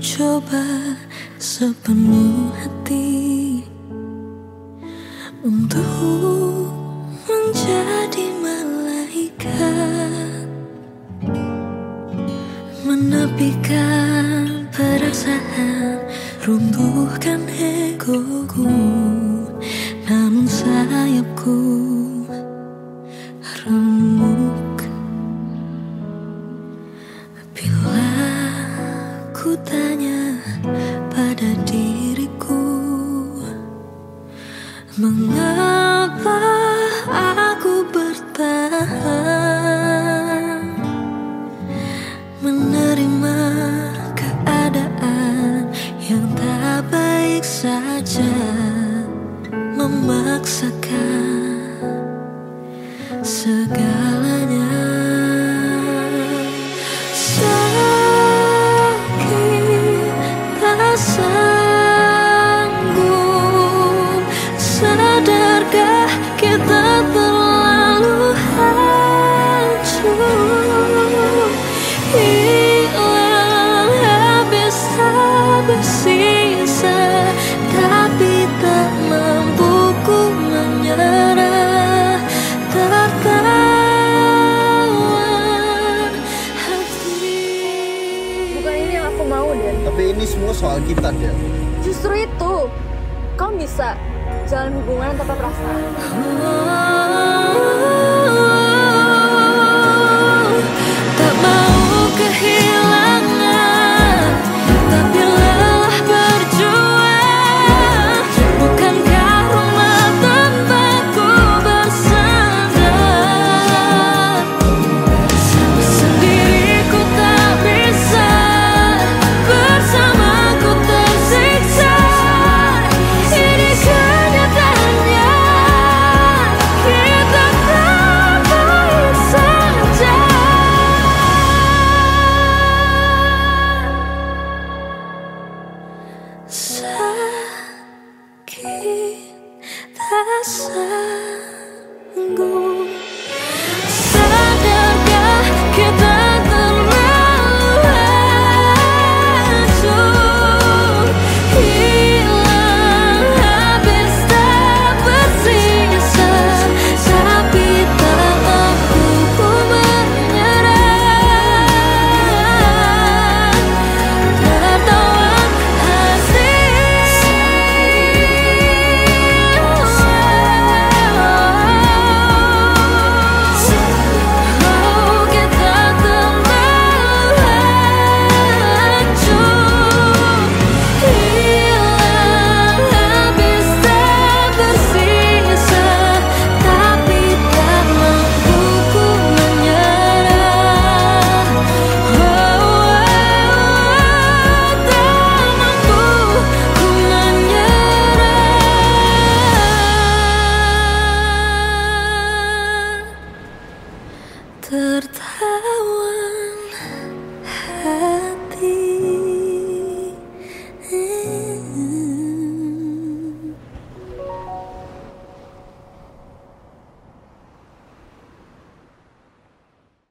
coba sepenuh hati Untuk menjadi malaikat. Menepikan perasaan Runtuhkan egoku. Namun sayapku Mengapa aku bertahan? Menerima keadaan yang tak baik saja Memaksakan kita terlalu hancur Hilang habis bersisa Tapi tak hati Bukan ini yang aku mau. Tapi ini semua soal kita. Justru itu, kamu bisa jalan hubungan tanpa perasaan. Menyerah Tertawan hati